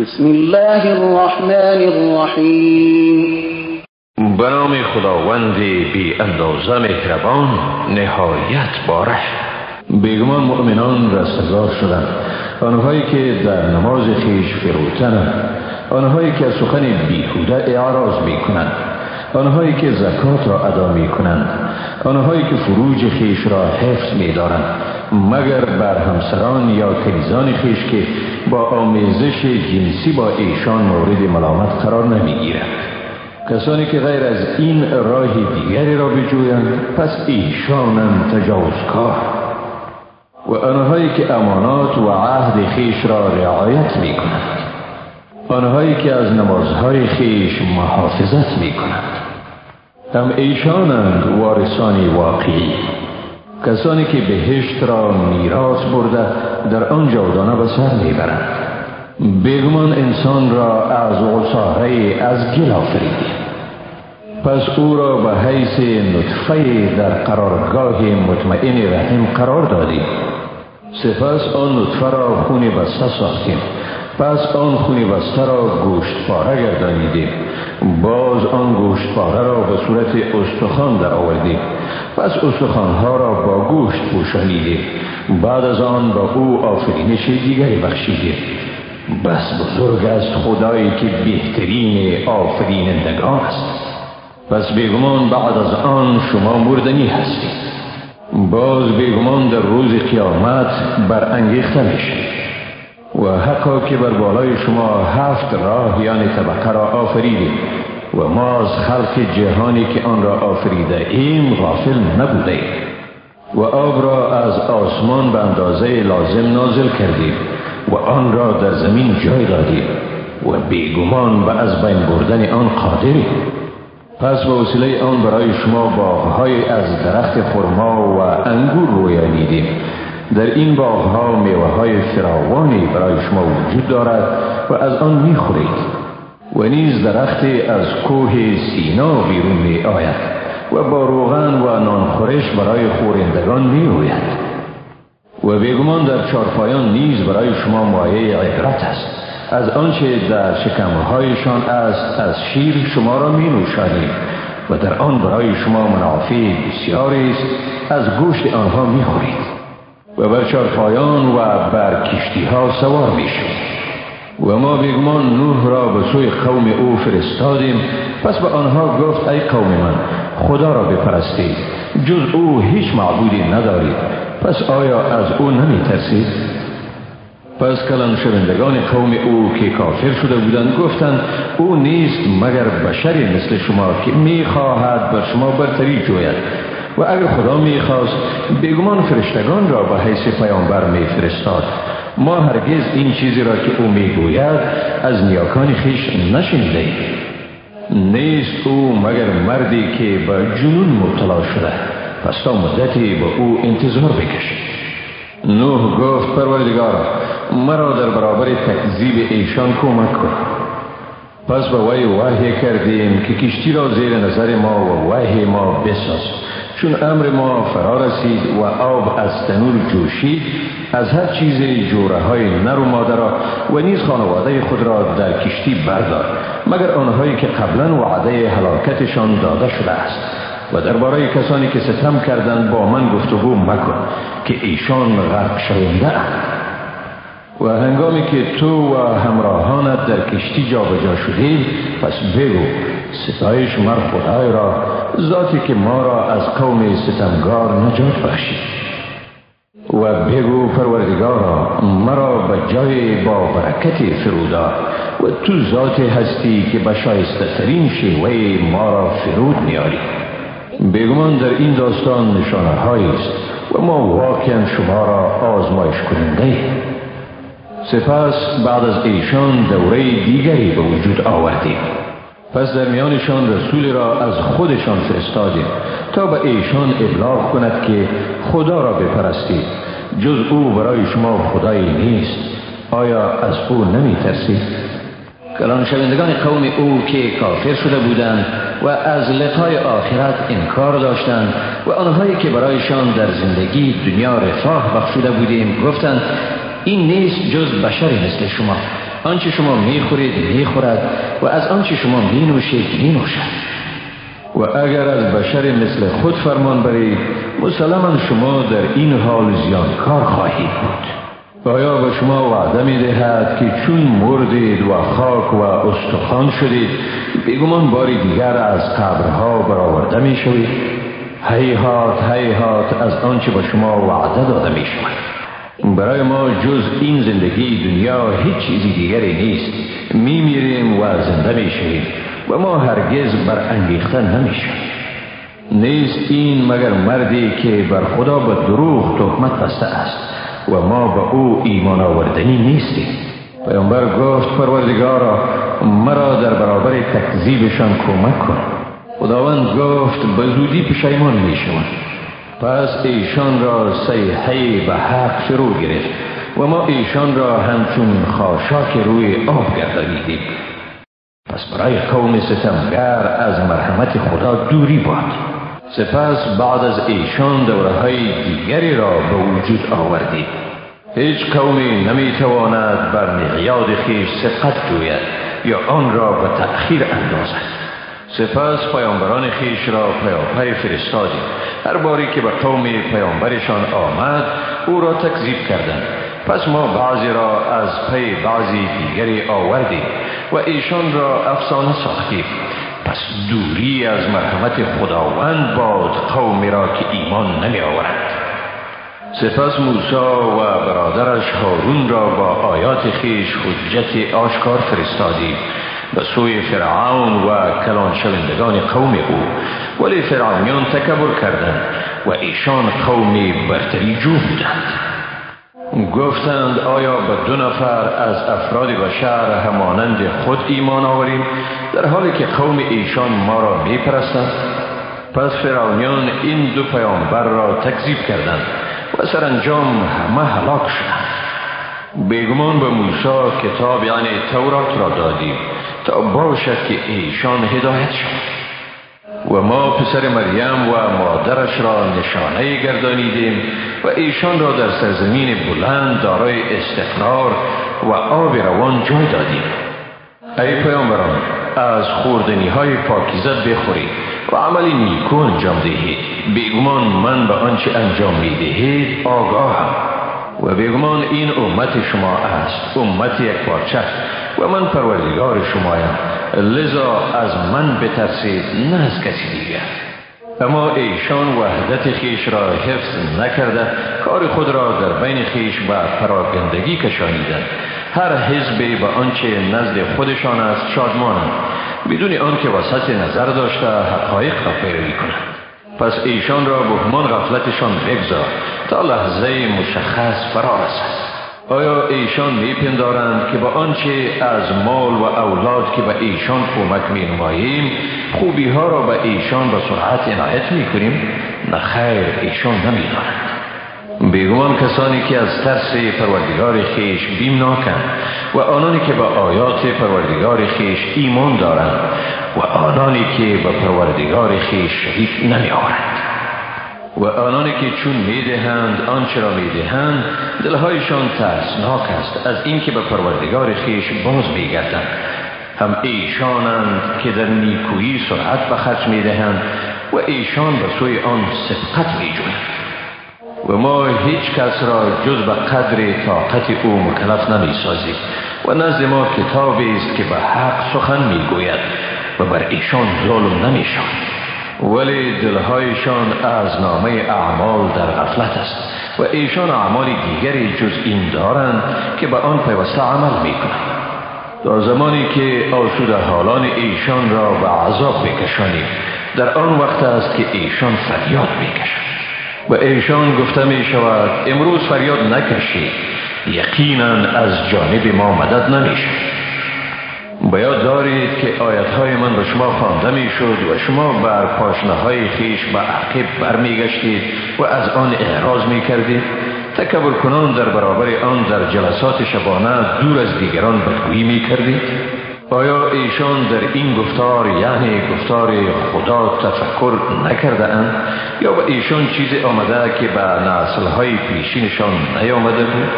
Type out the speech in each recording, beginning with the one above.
بسم الله الرحمن الرحیم. به خداوند بی اندازه مهربان نهایت باره بیگمان مؤمنان رستگار شدند آنهایی که در نماز خیش فروتنند آنهایی که سخن بیهوده اعراض می کنند آنهایی که زکات را ادا می کنند آنهایی که فروج خیش را حفظ می دارند مگر بر همسران یا کنیزان خیش که با آمیزش جنسی با ایشان مورد ملامت قرار نمی گیرند کسانی که غیر از این راه دیگری را بجویند پس ایشانند تجاوزکار. و آنهایی که امانات و عهد خیش را رعایت می کنند آنهایی که از نمازهای خیش محافظت می کنند هم ایشانند وارثانی واقعی. کسانی که بهشت را میراث برده در آن جاودانه به سر می‌برند. بگمان انسان را از غصاره از گل آفریدیم پس او را به حیث نطفه در قرارگاه مطمئن رحم قرار دادیم سپس آن نطفه را خون بسته ساختیم. پس آن خونی بسته را گوشت پاره گردانیدیم. باز آن گوشت پاره را به صورت استخوان در آوردیم. پس ها را با گوشت پوشانیدیم. بعد از آن با او آفرینش دیگری بخشیدیم. بس بزرگ است خدایی که بهترین آفرینندگان است. پس بیگمان بعد از آن شما مردنی هستید. باز بیگمان در روز قیامت برانگیخته میشید و حقا که بر بالای شما هفت راه یعنی طبقه را آفریدیم و ما از خلق جهانی که آن را آفریده ایم غافل نبوده. و آب را از آسمان به اندازه لازم نازل کردیم و آن را در زمین جای دادیم و بیگمان به از بین بردن آن قادریم پس به وسیله آن برای شما باغهای از درخت خرما و انگور رویانیدیم. در این باغها میوه های فراوانی برای شما وجود دارد و از آن می‌خورید و نیز درختی از کوه سینا بیرون می آید و با روغن و نانخورش برای خورندگان می آید و بیگمان در چارپایان نیز برای شما مایه عبرت است. از آنچه در شکمهایشان است از شیر شما را می نوشانیم و در آن برای شما منافع بسیاری است. از گوشت آنها می خورید و بر چارپایان و بر کشتی ها سوار می و ما بیگمان نوح را به سوی قوم او فرستادیم. پس به آنها گفت ای قوم من خدا را بپرستید. جز او هیچ معبودی ندارید. پس آیا از او نمی ترسید؟ پس کلان شوندگان قوم او که کافر شده بودند گفتند او نیست مگر بشری مثل شما که می‌خواهد بر شما برتری جوید. و اگر خدا می‌خواست بگمان فرشتگان را به حیث پیامبر میفرستاد. ما هرگز این چیزی را که او می‌گوید از نیاکان خیش نشنیده نیست او مگر مردی که به جنون مبتلا شده. پس تا مدتی به او انتظار بکشید. نوح گفت پروردگار مرا در برابر تکذیب ایشان کمک کن. پس به وی وحی کردیم که کشتی را زیر نظر ما و وحی ما بساز. چون امر ما فرا رسید و آب از تنور جوشید از هر چیز جوره های نر و مادر و نیز خانواده خود را در کشتی بردار مگر آنهایی که قبلا وعده هلاکتشان داده شده است. و درباره کسانی که ستم کردند با من گفتگو مکن که ایشان غرق شونده و هنگامی که تو و همراهانت در کشتی جابجا شدید پس بگو ستایش مر خدای را ذاتی که ما را از قوم ستمگار نجات بخشید و بگو پروردگارا مرا به جای با برکت فرودا و تو ذات هستی که به شایسته ترین شیوه ما را فرود میاری. بگمان در این داستان نشانه است و ما واقعا شما را آزمایش کننده سپس بعد از ایشان دوره دیگری به وجود آوردیم. پس در میانشان رسول را از خودشان فرستادیم تا به ایشان ابلاغ کند که خدا را بپرستید. جز او برای شما خدایی نیست. آیا از او نمی ترسید؟ کلان شوندگان قوم او که کافر شده بودند و از لقای آخرت انکار داشتند و آنهایی که برایشان در زندگی دنیا رفاه بخشوده بودیم گفتند این نیست جز بشری مثل شما. آنچه شما می‌خورید می‌خورد و از آنچه شما مینوشید مینوشد. و اگر از بشر مثل خود فرمان برید مسلما شما در این حال زیانکار خواهید بود. آیا به شما وعده می دهد که چون مردید و خاک و استخوان شدید بگمان باری دیگر از قبرها برآورده می شوید هیهات هیهات از آنچه به شما وعده داده می شود برای ما جز این زندگی دنیا هیچ چیزی دیگری نیست. می میریم و زنده می شوید و ما هرگز بر انگیخته نمی شوید نیست این مگر مردی که بر خدا به دروغ تهمت بسته است و ما به او ایمان آوردنی نیستیم. پیامبر گفت پروردگارا مرا در برابر تکذیبشان کمک کن. خداوند گفت به زودی پشیمان می شود پس ایشان را سیحه به حق فرو گرفت و ما ایشان را همچون خاشاک روی آب گردانیدیم. پس برای قوم ستمگر از مرحمت خدا دوری باد. سپس بعد از ایشان دوره های دیگری را به وجود آوردید هیچ قومی نمی‌تواند بر مقیاد خیش سقط جوید یا آن را به تأخیر اندازد. سپس پیامبران خیش را پیاپی فرستادیم. هر باری که به قوم پیامبرشان آمد او را تکذیب کردند. پس ما بعضی را از پی بعضی دیگری آوردیم و ایشان را افسانه ساختیم. پس دوری از مرحمت خداوند باد قومی را که ایمان نمی آورند سپس موسی و برادرش هارون را با آیات خیش حجت آشکار فرستادیم. به سوی فرعون و کلان شوندگان قوم او. ولی فرعونیان تکبر کردند و ایشان قومی برتری جو بودند. گفتند آیا به دو نفر از افراد بشر همانند خود ایمان آوریم در حالی که قوم ایشان ما را می پرستند پس فرعونیان این دو پیامبر را تکذیب کردند و سرانجام همه هلاک شدند. بیگمان به موسی کتاب یعنی تورات را دادیم. تا باشد که ایشان هدایت شد و ما پسر مریم و مادرش را نشانه گردانیدیم و ایشان را در سرزمین بلند دارای استقرار و آب روان جای دادیم. ای پیامبران از خوردنی های پاکیزت بخورید و عمل نیکو انجام دهید. بیگمان من به آنچه انجام می دهید آگاهم. و بیگمان این امت شما است امت یک پارچه و من پروردگار شمایم. لذا از من بترسید نه از کسی دیگر. اما ایشان وحدت خیش را حفظ نکرده کار خود را در بین خیش به پراگندگی کشانیدند. هر حزبی به آنچه نزد خودشان است شادمانند. بدون آنکه وسط نظر داشته حقایق را پیروی کنند پس ایشان را بهمان غفلتشان بگذار تا لحظه مشخص فرا رسد. آیا ایشان میپندارند که با آنچه از مال و اولاد که به ایشان کمک می نماییم خوبی ها را به ایشان به سرعت عنایت می کنیم نه خیر ایشان نمی‌دانند. بیگمان کسانی که از ترس پروردگار خیش بیمناکند و آنانی که به آیات پروردگار خیش ایمان دارند و آنانی که به پروردگار خیش شریک نمی آورند و آنانی که چون می‌دهند آنچه را می‌دهند؟ دلهایشان ترسناک است از اینکه به پروردگار خیش باز میگردند. هم ایشانند که در نیکویی سرعت به خرج می‌دهند و ایشان به سوی آن سبقت میجویند. و ما هیچ کس را جز به قدر طاقت او مکلف نمی سازیم و نزد ما کتابی است که به حق سخن می‌گوید و بر ایشان ظلم نمی ولی دلهایشان از نامه اعمال در غفلت است و ایشان اعمال دیگری جز این دارند که به آن پیوسته عمل می کنند تا زمانی که آسود حالان ایشان را به عذاب بکشانیم در آن وقت است که ایشان فریاد می‌کشند. و ایشان گفته می شود امروز فریاد نکشید. یقینا از جانب ما مدد نمیشه باید دارید که آیت های من به شما خوانده می شد و شما بر پاشنه های خیش به عقب برمیگشتید و از آن اعراض می کردید تکبر کنان در برابر آن در جلسات شبانه دور از دیگران بدگویی می کردید آیا ایشان در این گفتار یعنی گفتار خدا تفکر نکرده اند؟ یا به ایشان چیزی آمده که به نسل های پیشینشان نیامده بود؟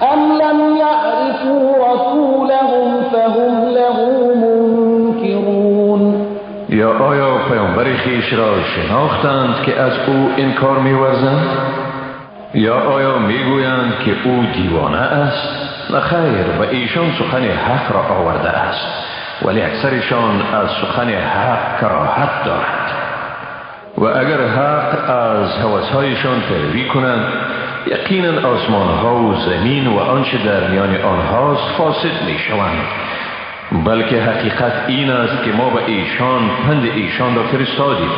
ام لم یعرفوا رسولهم پیامبر خیش را شناختند که از او انکار میورزند؟ یا آیا می‌گویند که او دیوانه است؟ نه خیر و ایشان سخن حق را آورده است. ولی اکثرشان از سخن حق کراهت دارند. و اگر حق از حوثهایشان پیروی کنند یقینا آسمان ها و زمین و آنچه در میان آنهاست فاسد می شوند بلکه حقیقت این است که ما به ایشان پند ایشان را فرستادیم.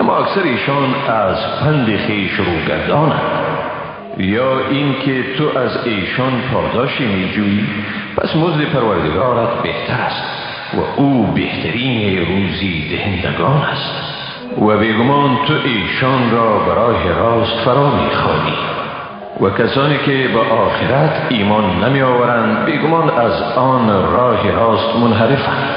اما اکثر ایشان از پند خیش رو گردانند یا اینکه تو از ایشان پاداشی می جویی پس مزد پروردگارت بهتر است و او بهترین روزی دهندگان است. و بیگمان تو ایشان را برای راست فرا می‌خوانی. و کسانی که به آخرت ایمان نمی آورند بیگمان از آن راه راست منحرفند.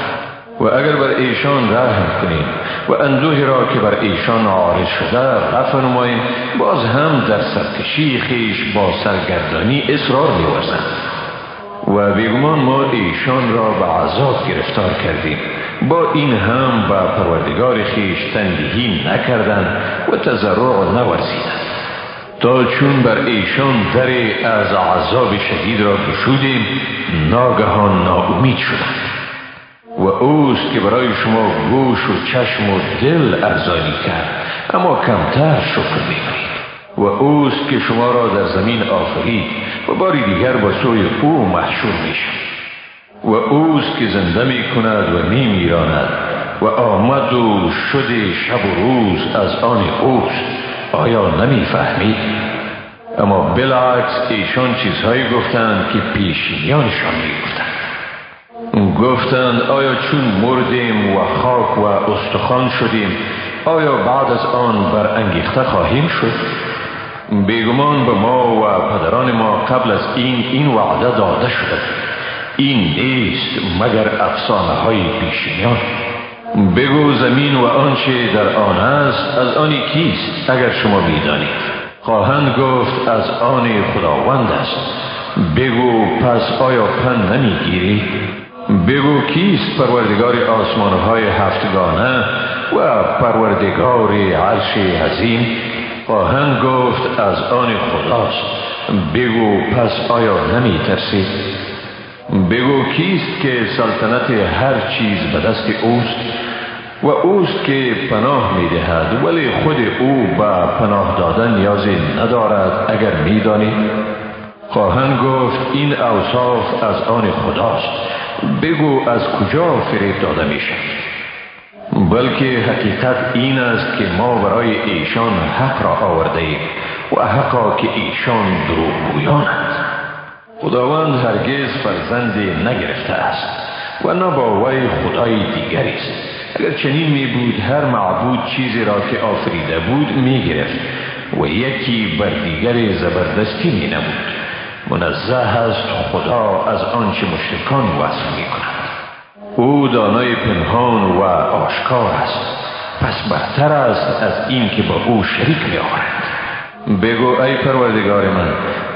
و اگر بر ایشان رحم کنیم و اندوه را که بر ایشان عارض شده رفع نماییم باز هم در سرکشی خیش با سرگردانی اصرار میورزند و بیگمان ما ایشان را به عذاب گرفتار کردیم. با این هم به پروردگار خیش تندهی نکردند و تضرع نورزیدند. تا چون بر ایشان در از عذاب شدید را گشودیم ناگهان ناامید شدند. و اوست که برای شما گوش و چشم و دل ارزانی کرد اما کمتر شکر می‌کنید. و اوست که شما را در زمین آفرید و باری دیگر با سوی او محشور می‌شد و اوست که زنده می کند و می میراند و آمد و شد شب و روز از آن اوست. آیا نمی فهمید؟ اما بالعکس ایشان چیزهایی گفتند که پیشینیانشان می گفتند گفتند آیا چون مردیم و خاک و استخوان شدیم آیا بعد از آن بر انگیخته خواهیم شد؟ بیگمان به ما و پدران ما قبل از این این وعده داده شده. این نیست مگر افسانه های پیشینیان. بگو زمین و آنچه در آن است از آنی کیست اگر شما می‌دانید؟ خواهند گفت از آن خداوند است. بگو پس آیا پن نمی‌گیری؟ بگو کیست پروردگار آسمان های هفتگانه و پروردگار عرش عظیم؟ خواهند گفت از آن خداست. بگو پس آیا نمی ترسید بگو کیست که سلطنت هر چیز به دست اوست و اوست که پناه می دهد ولی خود او به پناه دادن نیازی ندارد اگر می دانی خواهند گفت این اوصاف از آن خداست. بگو از کجا فریب داده می شد بلکه حقیقت این است که ما برای ایشان حق را آورده ایم و حقا که ایشان دروغ گویانند خداوند هرگز فرزندی نگرفته است و نه با وی خدای دیگری است. اگر چنین می بود هر معبود چیزی را که آفریده بود می گرفت و یکی بر دیگری زبردستی می نبود منزه است خدا از آنچه مشرکان وصف می کند. او دانای پنهان و آشکار است. پس بهتر است از این که با او شریک می آورند بگو ای پروردگار من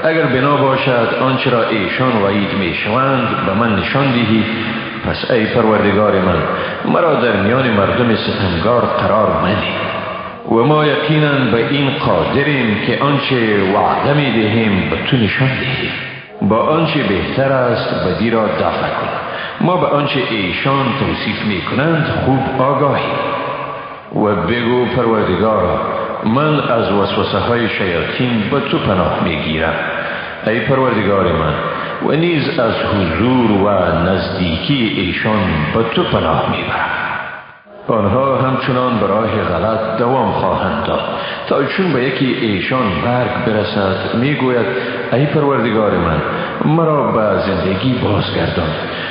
اگر بنا باشد آنچه را ایشان وعید می شوند به من نشان دهی. پس ای پروردگار من مرا در میان مردم ستمگار قرار مدی و ما یقینا به این قادریم که آنچه وعده می دهیم به تو نشان دهیم. با آنچه بهتر است بدی را دفع کن. ما به آنچه ایشان توصیف می کنند خوب آگاهی و بگو پروردگارا من از وسوسه های شیاطین به تو پناه می گیرم ای پروردگار من و نیز از حضور و نزدیکی ایشان به تو پناه می‌برم. آنها همچنان به راه غلط دوام خواهند داد. تا چون به یکی ایشان برگ برسد می‌گوید ای پروردگار من مرا به زندگی بازگردان.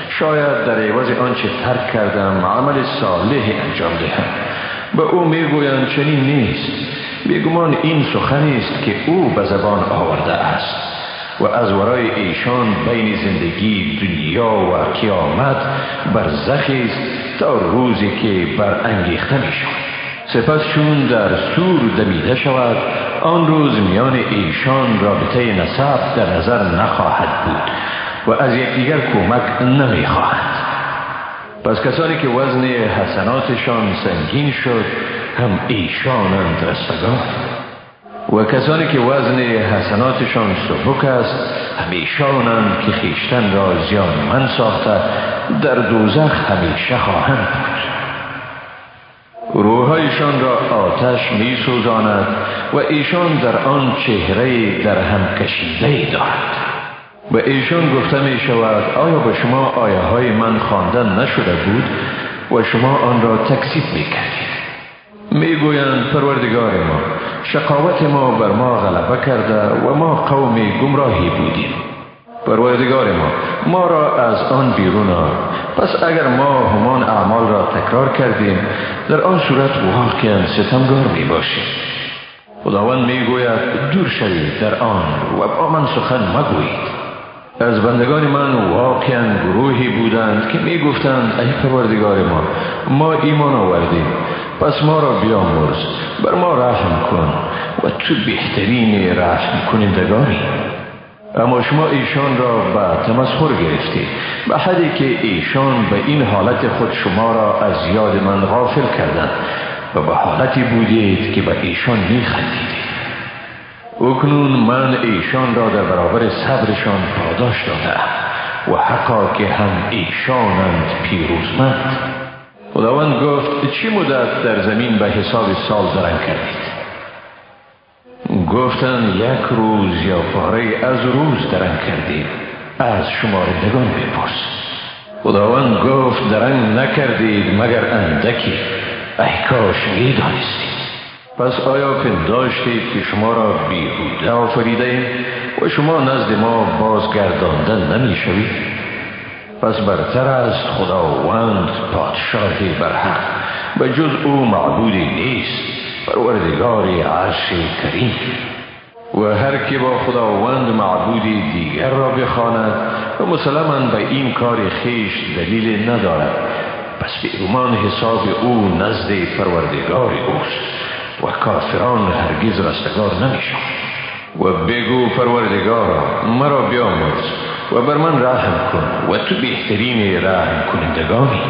شاید در عوض آنچه ترک کردم عمل صالح انجام دهم. به او می‌گویند چنین نیست. بیگمان این سخنی است که او به زبان آورده است و از ورای ایشان بین زندگی دنیا و قیامت برزخی است تا روزی که بر انگیخته می شود سپس چون در سور دمیده شود آن روز میان ایشان رابطه نسب در نظر نخواهد بود و از یکدیگر کمک نمی‌خواهند پس کسانی که وزن حسناتشان سنگین شد هم ایشانند رستگار و کسانی که وزن حسناتشان سبک است همیشانند که خیشتن را من ساخته در دوزخ همیشه خواهند بود. روحایشان را آتش می سوزاند و ایشان در آن چهره در هم کشیده دارد و ایشان گفته می شود آیا به شما آیه های من خواندن نشده بود و شما آن را تکسیب می کردید می گویند پروردگار ما شقاوت ما بر ما غلبه کرده و ما قوم گمراهی بودیم. پروردگار ما ما را از آن بیرون آر. پس اگر ما همان اعمال را تکرار کردیم در آن صورت واقعا ستمگار می باشیم خداوند می گوید دور شوید در آن و با من سخن مگویید. از بندگان من واقعا گروهی بودند که می گفتند ای پروردگار ما ما ایمان آوردیم پس ما را بیامرز بر ما رحم کن و تو بهترین رحم کنندگانی. اما شما ایشان را به تمسخر گرفتید به حدی که ایشان به این حالت خود شما را از یاد من غافل کردند و به حالتی بودید که به ایشان می خندیدید اکنون من ایشان را در برابر صبرشان پاداش داده و حقا که هم ایشانند پیروزمند. خداوند گفت چی مدت در زمین به حساب سال درنگ کردید؟ گفتند یک روز یا پاره از روز درنگ کردید از شمارندگان بپرس. خداوند گفت درنگ نکردید مگر اندکی؟ ای کاش می‌دانستید پس آیا پنداشتید که شما را بیهوده آفریده و شما نزد ما بازگرداندن نمی شوید پس برتر است خداوند پادشاهی برحق و جز او معبودی نیست پروردگار عرش کریم. و هر که با خداوند معبودی دیگر را بخواند و مسلما به این کار خیش دلیل ندارد پس به حساب او نزد پروردگار اوست. و کافران هرگز رستگار نمیشن. و بگو پروردگارا مرا بیامرز و بر من رحم کن و تو بهترین رحم کنندگانی.